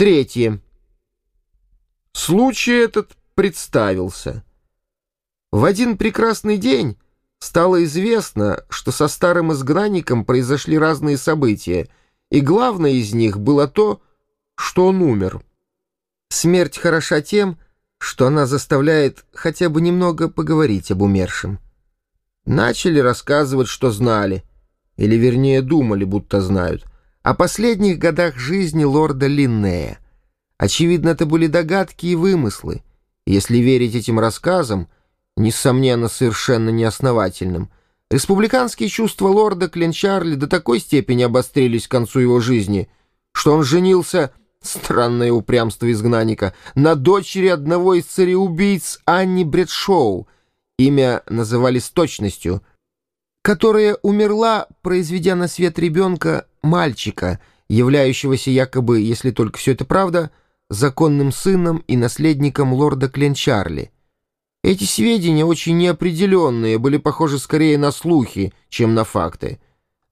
Третье. Случай этот представился. В один прекрасный день стало известно, что со старым изгнанником произошли разные события, и главное из них было то, что он умер. Смерть хороша тем, что она заставляет хотя бы немного поговорить об умершем. Начали рассказывать, что знали, или вернее думали, будто знают, о последних годах жизни лорда Линнея. Очевидно, это были догадки и вымыслы. Если верить этим рассказам, несомненно, совершенно неосновательным, республиканские чувства лорда Кленчарли до такой степени обострились к концу его жизни, что он женился, странное упрямство изгнанника, на дочери одного из цареубийц Анни Бредшоу, имя называли с точностью, которая умерла, произведя на свет ребенка мальчика, являющегося якобы, если только все это правда, законным сыном и наследником лорда Кленчарли. Эти сведения, очень неопределенные, были похожи скорее на слухи, чем на факты.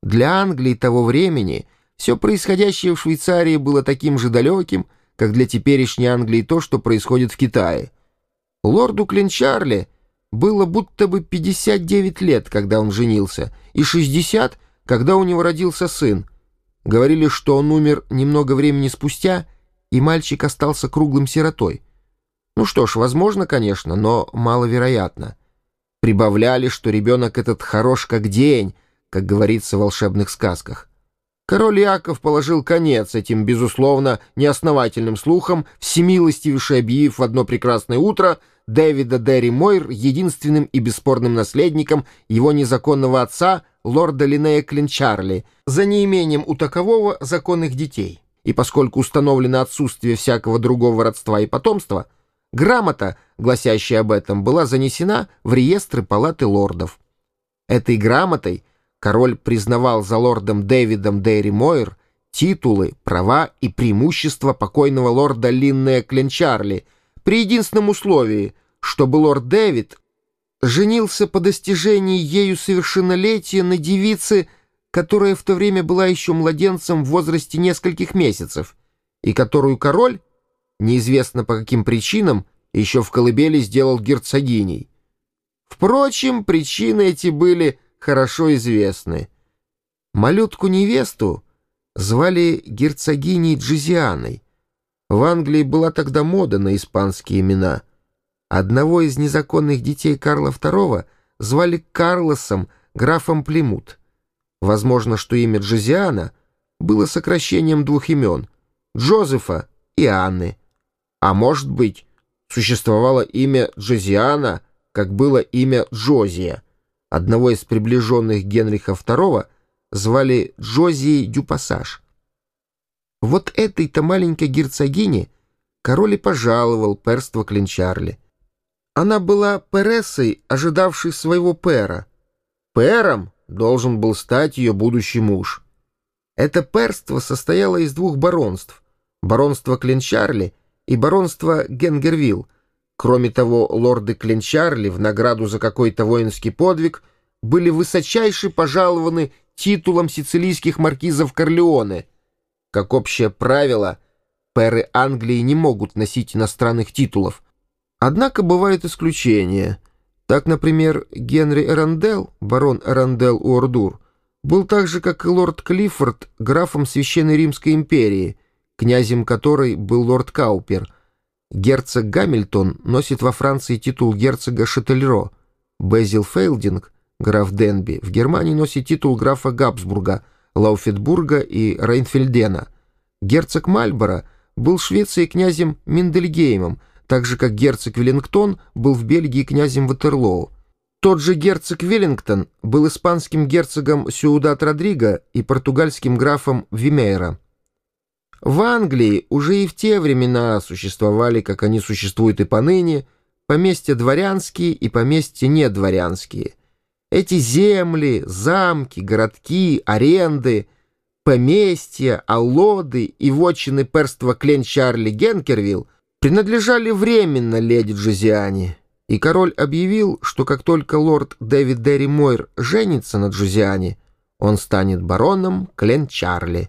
Для Англии того времени все происходящее в Швейцарии было таким же далеким, как для теперешней Англии то, что происходит в Китае. Лорду Кленчарли было будто бы 59 лет, когда он женился, и 60, когда у него родился сын. Говорили, что он умер немного времени спустя, и мальчик остался круглым сиротой. Ну что ж, возможно, конечно, но маловероятно. Прибавляли, что ребенок этот хорош как день, как говорится в волшебных сказках. Король Яков положил конец этим, безусловно, неосновательным слухам, всемилостивейше объявив в одно прекрасное утро Дэвида Дерри Мойр единственным и бесспорным наследником его незаконного отца, лорда Линнея Клинчарли, за неимением у такового законных детей. И поскольку установлено отсутствие всякого другого родства и потомства, грамота, гласящая об этом, была занесена в реестры палаты лордов. Этой грамотой король признавал за лордом Дэвидом Дерри Мойр титулы, права и преимущества покойного лорда Линнея Кленчарли при единственном условии, чтобы лорд Дэвид женился по достижении ею совершеннолетия на девице, которая в то время была еще младенцем в возрасте нескольких месяцев, и которую король, неизвестно по каким причинам, еще в колыбели сделал герцогиней. Впрочем, причины эти были хорошо известны. Малютку-невесту звали герцогиней Джизианой. В Англии была тогда мода на испанские имена. Одного из незаконных детей Карла II звали Карлосом, графом Плимут. Возможно, что имя Джозиана было сокращением двух имен — Джозефа и Анны. А может быть, существовало имя Джозиана, как было имя Джозия — Одного из приближенных Генриха II звали Джозией Дюпассаж. Вот этой-то маленькой герцогине король и пожаловал перство Клинчарли. Она была перессой, ожидавшей своего пера. Пером должен был стать ее будущий муж. Это перство состояло из двух баронств — баронство Клинчарли и баронство Генгервилл, Кроме того, лорды Кленчарли в награду за какой-то воинский подвиг были высочайше пожалованы титулом сицилийских маркизов Корлеоне. Как общее правило, пэры Англии не могут носить иностранных титулов. Однако бывают исключения. Так, например, Генри Эрандел, барон Эрандел Уордур, был так же, как и лорд Клиффорд, графом Священной Римской империи, князем которой был лорд Каупер — Герцог Гамильтон носит во Франции титул герцога Шательро. Безил Фейлдинг, граф Денби, в Германии носит титул графа Габсбурга, Лауфетбурга и Рейнфельдена. Герцог Мальборо был в Швеции князем Миндельгеймом, так же как герцог Веллингтон был в Бельгии князем Ватерлоу. Тот же герцог Веллингтон был испанским герцогом Сюудат Родриго и португальским графом Вимейра. В Англии уже и в те времена существовали, как они существуют и поныне, поместья дворянские и поместья недворянские. Эти земли, замки, городки, аренды, поместья, аллоды и вотчины перства Клен Чарли Генкервилл принадлежали временно леди Джозиане, и король объявил, что как только лорд Дэвид Дерри Мойр женится на Джозиане, он станет бароном Клен Чарли.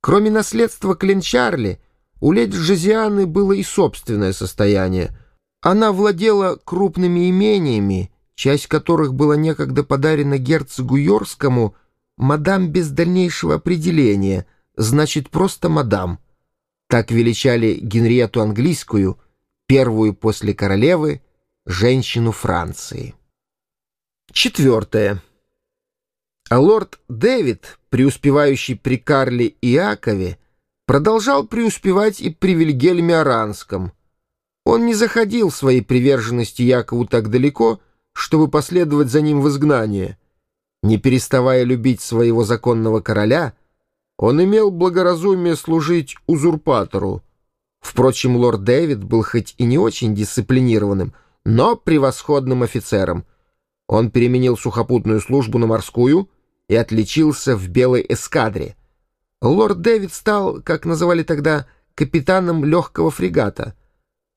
Кроме наследства Кленчарли, У леди Джозианы было и собственное состояние. Она владела крупными имениями, часть которых была некогда подарена герцогу Йоркскому, мадам без дальнейшего определения, значит, просто мадам. Так величали Генриету Английскую, первую после королевы, женщину Франции. Четвертое. А лорд Дэвид, преуспевающий при Карле Иакове, продолжал преуспевать и при Вильгельме Аранском. Он не заходил своей приверженности Якову так далеко, чтобы последовать за ним в изгнание. Не переставая любить своего законного короля, он имел благоразумие служить узурпатору. Впрочем, лорд Дэвид был хоть и не очень дисциплинированным, но превосходным офицером. Он переменил сухопутную службу на морскую и отличился в белой эскадре. Лорд Дэвид стал, как называли тогда, капитаном легкого фрегата.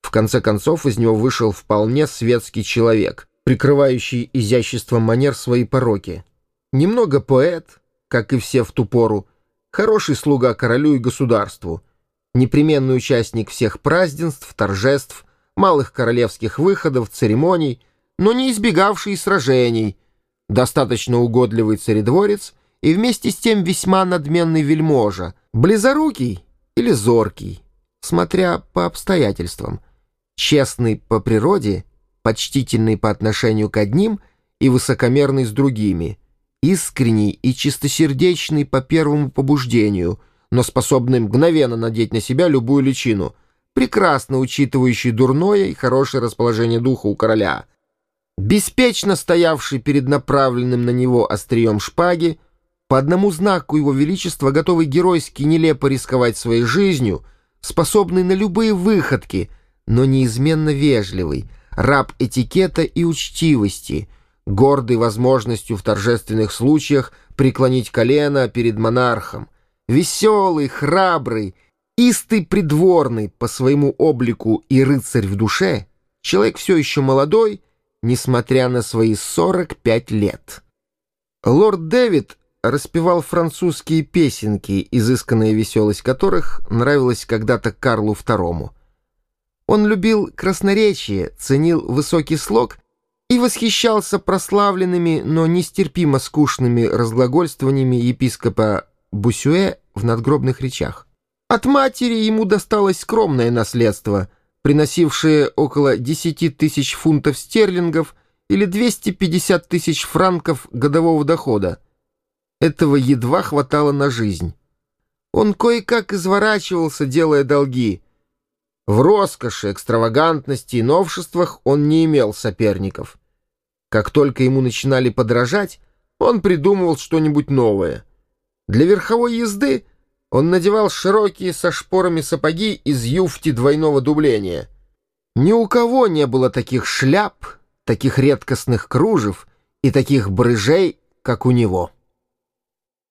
В конце концов из него вышел вполне светский человек, прикрывающий изяществом манер свои пороки. Немного поэт, как и все в ту пору, хороший слуга королю и государству, непременный участник всех празднеств, торжеств, малых королевских выходов, церемоний, но не избегавший сражений, достаточно угодливый царедворец — и вместе с тем весьма надменный вельможа, близорукий или зоркий, смотря по обстоятельствам, честный по природе, почтительный по отношению к одним и высокомерный с другими, искренний и чистосердечный по первому побуждению, но способный мгновенно надеть на себя любую личину, прекрасно учитывающий дурное и хорошее расположение духа у короля, беспечно стоявший перед направленным на него острием шпаги, по одному знаку его величества, готовый геройски нелепо рисковать своей жизнью, способный на любые выходки, но неизменно вежливый, раб этикета и учтивости, гордый возможностью в торжественных случаях преклонить колено перед монархом, веселый, храбрый, истый придворный по своему облику и рыцарь в душе, человек все еще молодой, несмотря на свои 45 лет. Лорд Дэвид распевал французские песенки, изысканная веселость которых нравилась когда-то Карлу II. Он любил красноречие, ценил высокий слог и восхищался прославленными, но нестерпимо скучными разглагольствованиями епископа Бусюэ в надгробных речах. От матери ему досталось скромное наследство, приносившее около 10 тысяч фунтов стерлингов или 250 тысяч франков годового дохода, этого едва хватало на жизнь. Он кое-как изворачивался, делая долги. В роскоши, экстравагантности и новшествах он не имел соперников. Как только ему начинали подражать, он придумывал что-нибудь новое. Для верховой езды он надевал широкие со шпорами сапоги из юфти двойного дубления. Ни у кого не было таких шляп, таких редкостных кружев и таких брыжей, как у него.